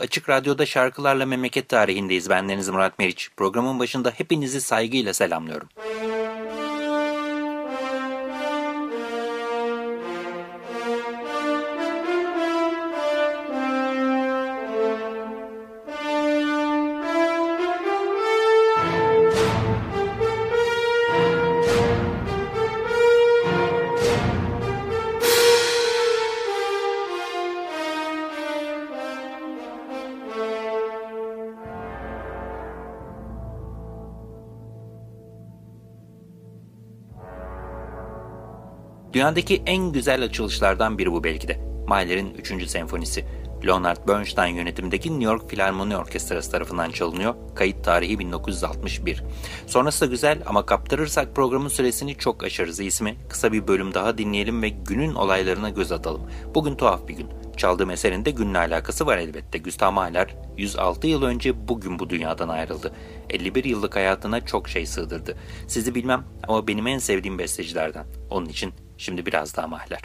Açık Radyo'da şarkılarla memleket tarihindeyiz. Ben Deniz Murat Meriç. Programın başında hepinizi saygıyla selamlıyorum. Dünyadaki en güzel açılışlardan biri bu belki de. Mahler'in 3. senfonisi. Leonard Bernstein yönetimindeki New York Filarmoni Orkestrası tarafından çalınıyor. Kayıt tarihi 1961. Sonrası da güzel ama kaptırırsak programın süresini çok aşarız. İsmi kısa bir bölüm daha dinleyelim ve günün olaylarına göz atalım. Bugün tuhaf bir gün. Çaldığım eserin de günle alakası var elbette. Gustav Mahler 106 yıl önce bugün bu dünyadan ayrıldı. 51 yıllık hayatına çok şey sığdırdı. Sizi bilmem ama benim en sevdiğim bestecilerden. Onun için Şimdi biraz daha mahler.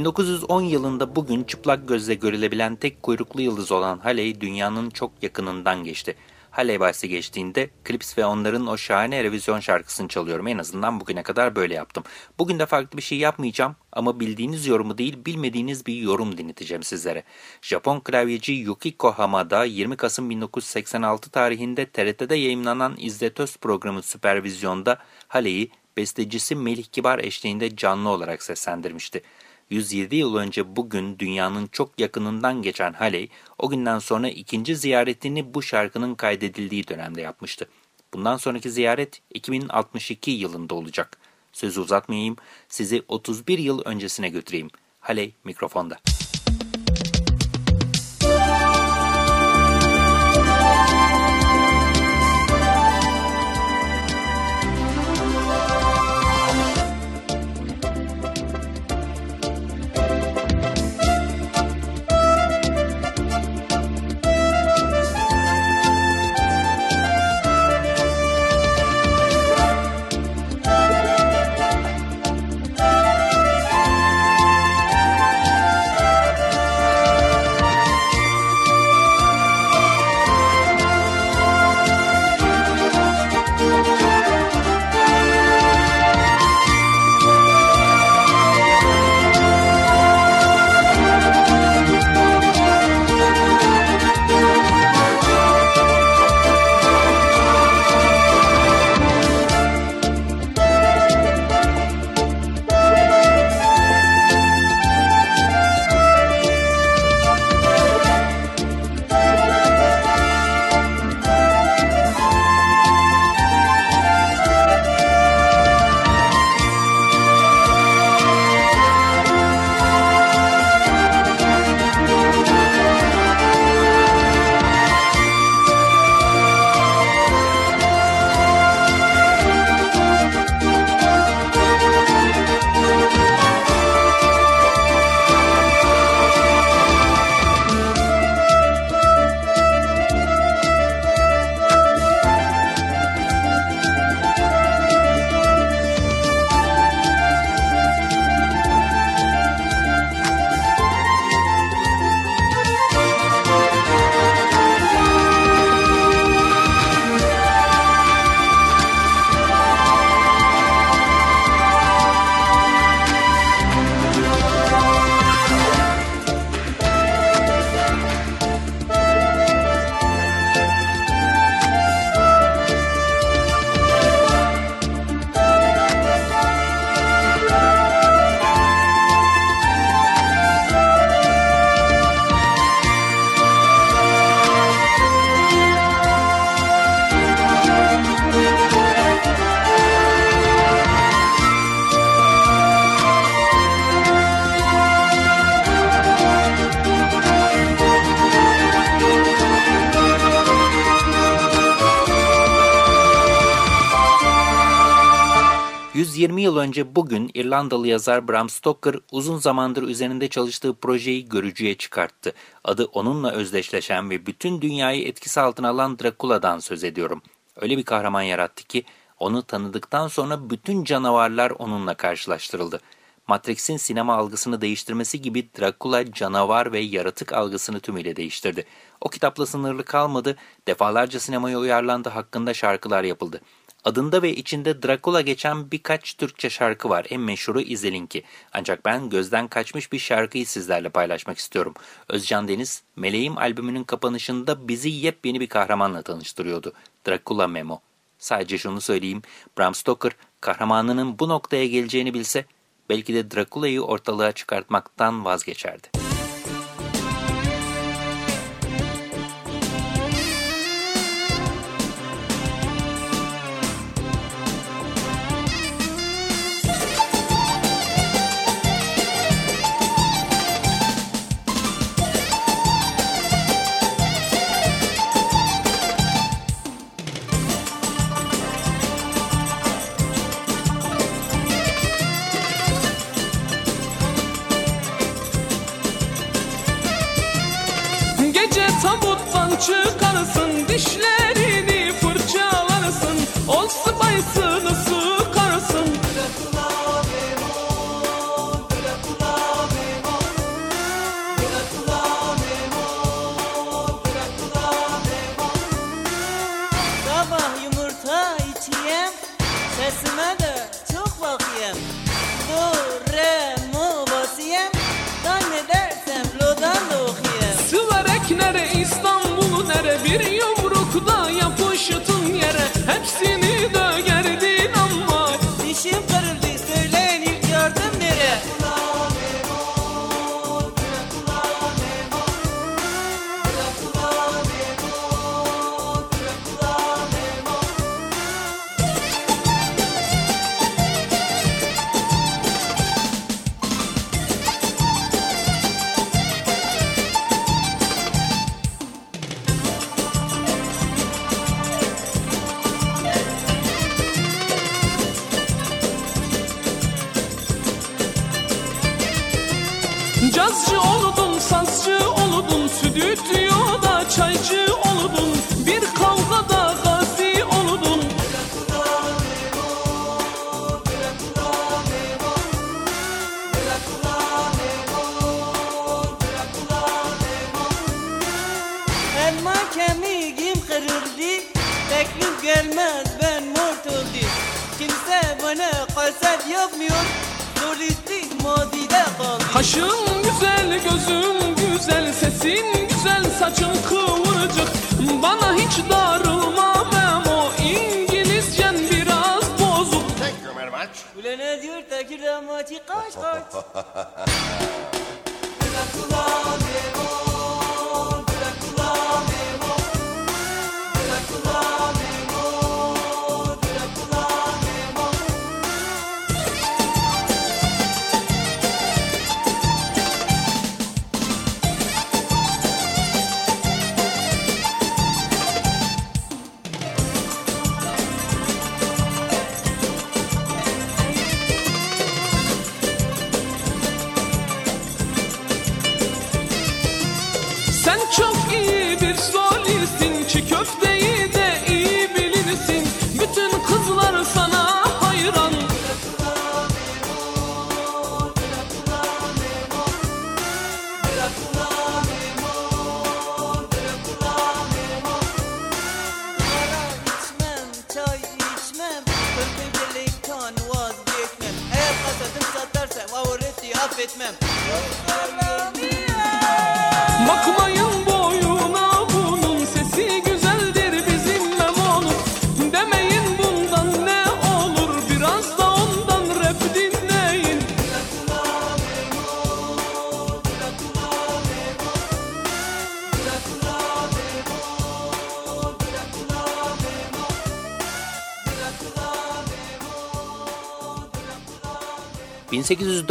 1910 yılında bugün çıplak gözle görülebilen tek kuyruklu yıldız olan Halley dünyanın çok yakınından geçti. Halley bahsi geçtiğinde Clips ve onların o şahane revizyon şarkısını çalıyorum. En azından bugüne kadar böyle yaptım. Bugün de farklı bir şey yapmayacağım ama bildiğiniz yorumu değil bilmediğiniz bir yorum dinleteceğim sizlere. Japon klavyeci Yukiko Hamada 20 Kasım 1986 tarihinde TRT'de yayınlanan İzletöz programı Süpervizyon'da Halley'i bestecisi Melih Kibar eşliğinde canlı olarak seslendirmişti. 107 yıl önce bugün dünyanın çok yakınından geçen Haley, o günden sonra ikinci ziyaretini bu şarkının kaydedildiği dönemde yapmıştı. Bundan sonraki ziyaret 2062 yılında olacak. Sözü uzatmayayım, sizi 31 yıl öncesine götüreyim. Haley mikrofonda. 120 yıl önce bugün İrlandalı yazar Bram Stoker uzun zamandır üzerinde çalıştığı projeyi görücüye çıkarttı. Adı onunla özdeşleşen ve bütün dünyayı etkisi altına alan Dracula'dan söz ediyorum. Öyle bir kahraman yarattı ki onu tanıdıktan sonra bütün canavarlar onunla karşılaştırıldı. Matrix'in sinema algısını değiştirmesi gibi Dracula canavar ve yaratık algısını tümüyle değiştirdi. O kitapla sınırlı kalmadı, defalarca sinemaya uyarlandı, hakkında şarkılar yapıldı. Adında ve içinde Dracula geçen birkaç Türkçe şarkı var. En meşhuru İzelinki. Ancak ben gözden kaçmış bir şarkıyı sizlerle paylaşmak istiyorum. Özcan Deniz, Meleğim albümünün kapanışında bizi yepyeni bir kahramanla tanıştırıyordu. Dracula Memo. Sadece şunu söyleyeyim, Bram Stoker kahramanının bu noktaya geleceğini bilse belki de Dracula'yı ortalığa çıkartmaktan vazgeçerdi. Cazcı oldun, sazcı oldun, stüdyoda çaycı Kaşın güzel, gözün güzel, sesin güzel, saçın kıvırcık. Bana hiç darılma Memo, İngilizcen biraz bozuk. Ulan ne diyor Tekirdağ maçı kaç kaç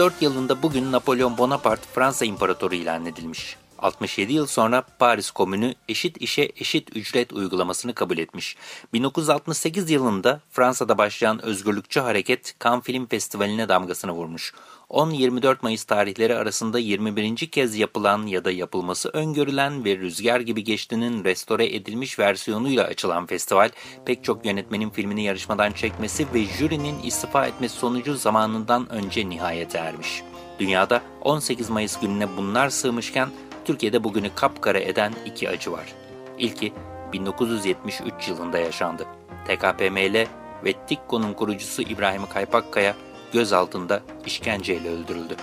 ...1804 yılında bugün Napolyon Bonaparte Fransa İmparatoru ilan edilmiş. 67 yıl sonra Paris Komünü eşit işe eşit ücret uygulamasını kabul etmiş. 1968 yılında Fransa'da başlayan özgürlükçü hareket Cannes Film Festivali'ne damgasını vurmuş. 10-24 Mayıs tarihleri arasında 21. kez yapılan ya da yapılması öngörülen ve Rüzgar gibi geçtiğinin restore edilmiş versiyonuyla açılan festival, pek çok yönetmenin filmini yarışmadan çekmesi ve jürinin istifa etmesi sonucu zamanından önce nihayete ermiş. Dünyada 18 Mayıs gününe bunlar sığmışken Türkiye'de bugünü kapkara eden iki acı var. İlki 1973 yılında yaşandı. TKPML ve TİKKO'nun kurucusu İbrahim Kaypakkaya gözaltında işkenceyle öldürüldü.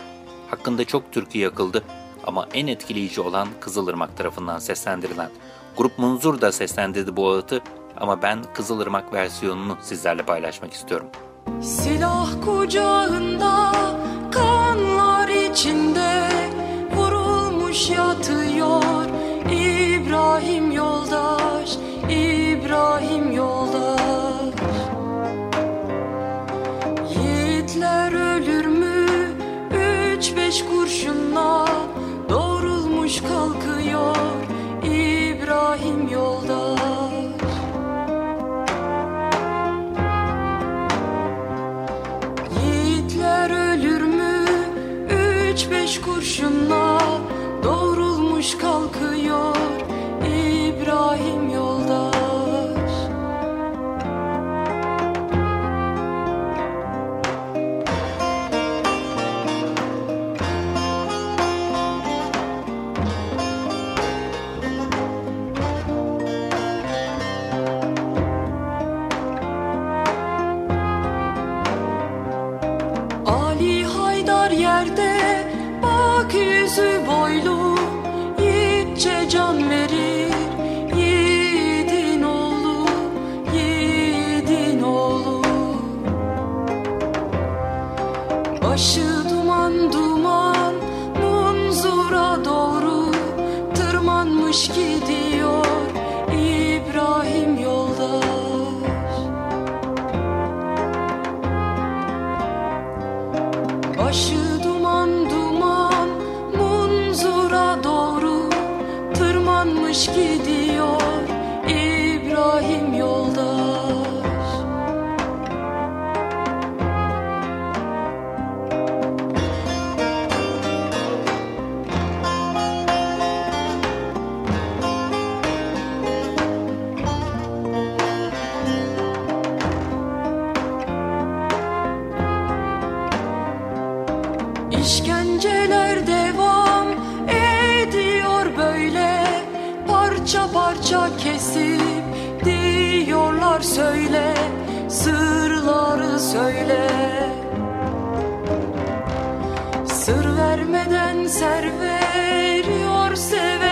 Hakkında çok türkü yakıldı ama en etkileyici olan Kızılırmak tarafından seslendirilen. Grup Munzur da seslendirdi bu ağıtı ama ben Kızılırmak versiyonunu sizlerle paylaşmak istiyorum. Silah kucağında kanlar içinde vurulmuş yatıyor İbrahim kalkıyor İbrahim yoldaş Yiğitler ölür mü? Üç beş kurşunla doğrulmuş kalkıyor horseshoe. Sır vermeden ser veriyor seve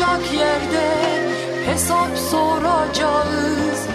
kalmayacak yerde. Hesap soracağız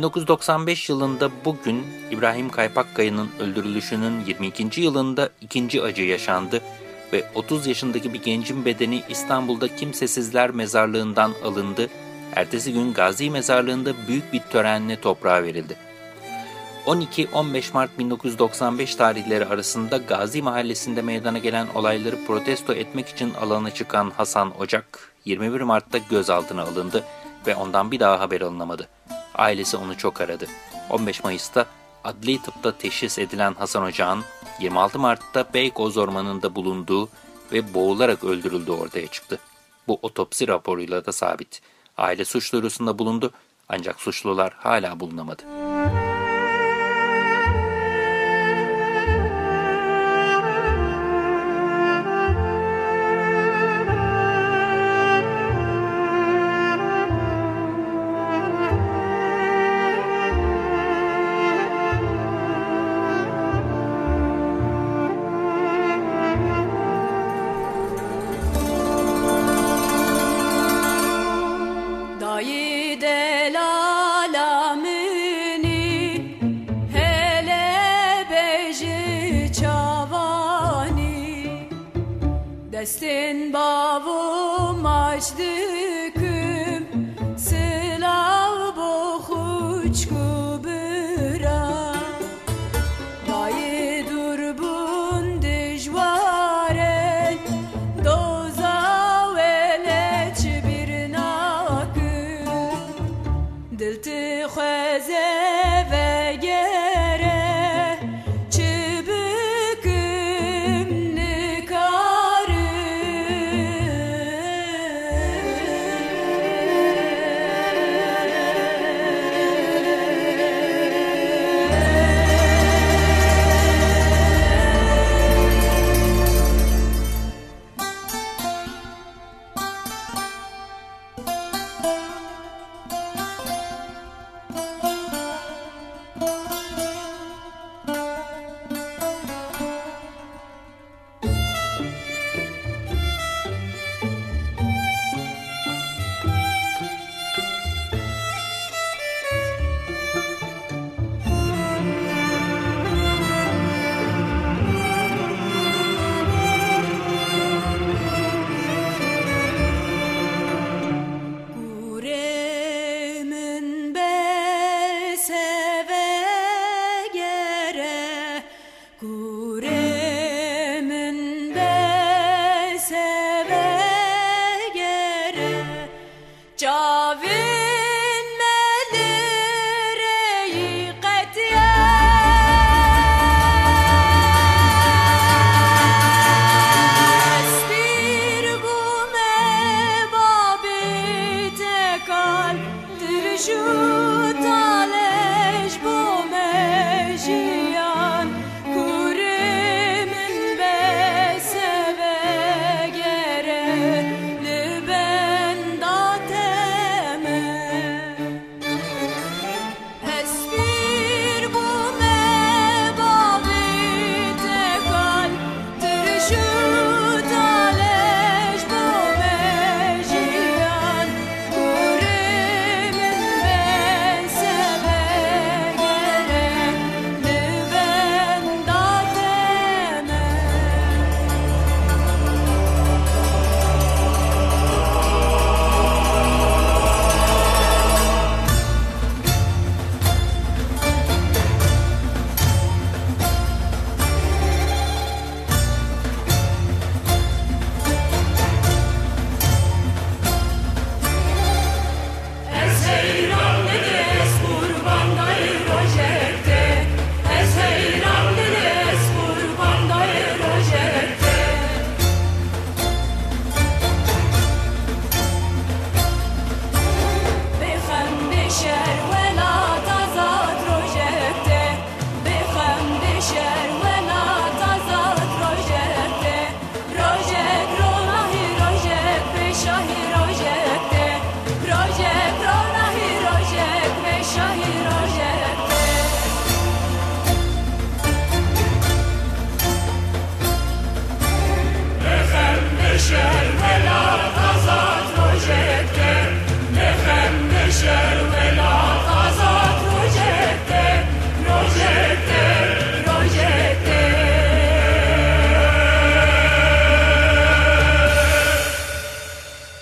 ...1995 yılında bugün İbrahim Kaypakkaya'nın öldürülüşünün 22. yılında ikinci acı yaşandı ve 30 yaşındaki bir gencin bedeni İstanbul'da Kimsesizler Mezarlığı'ndan alındı. Ertesi gün Gazi Mezarlığı'nda büyük bir törenle toprağa verildi. 12-15 Mart 1995 tarihleri arasında Gazi Mahallesi'nde meydana gelen olayları protesto etmek için alana çıkan Hasan Ocak, 21 Mart'ta gözaltına alındı ve ondan bir daha haber alınamadı. Ailesi onu çok aradı. 15 Mayıs'ta adli tıpta teşhis edilen Hasan Ocak'ın 26 Mart'ta Beykoz Ormanı'nda bulunduğu ve boğularak öldürüldüğü ortaya çıktı. Bu otopsi raporuyla da sabit. Aile suç duyurusunda bulundu ancak suçlular hala bulunamadı. دلت خوازه.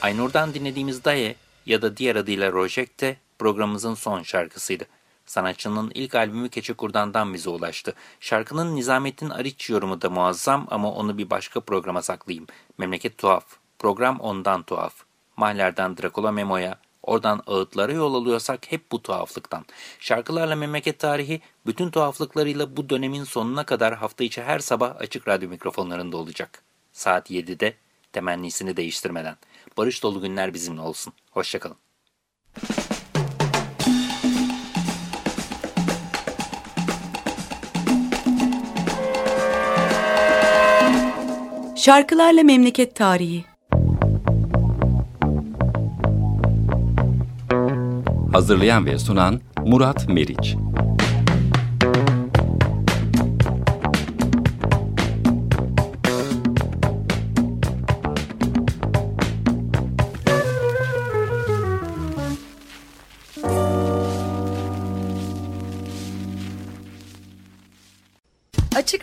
Aynur'dan dinlediğimiz Daye ya da diğer adıyla Rojekte programımızın son şarkısıydı. Sanatçının ilk albümü Keçe Kurdan'dan bize ulaştı. Şarkının Nizamettin Ariç yorumu da muazzam ama onu bir başka programa saklayayım. Memleket tuhaf. Program ondan tuhaf. Mahler'den Drakula Memo'ya, oradan ağıtlara yol alıyorsak hep bu tuhaflıktan. Şarkılarla memleket tarihi bütün tuhaflıklarıyla bu dönemin sonuna kadar hafta içi her sabah açık radyo mikrofonlarında olacak. Saat 7'de temennisini değiştirmeden. Barış dolu günler bizimle olsun. Hoşçakalın. Şarkılarla Memleket Tarihi Hazırlayan ve sunan Murat Meriç.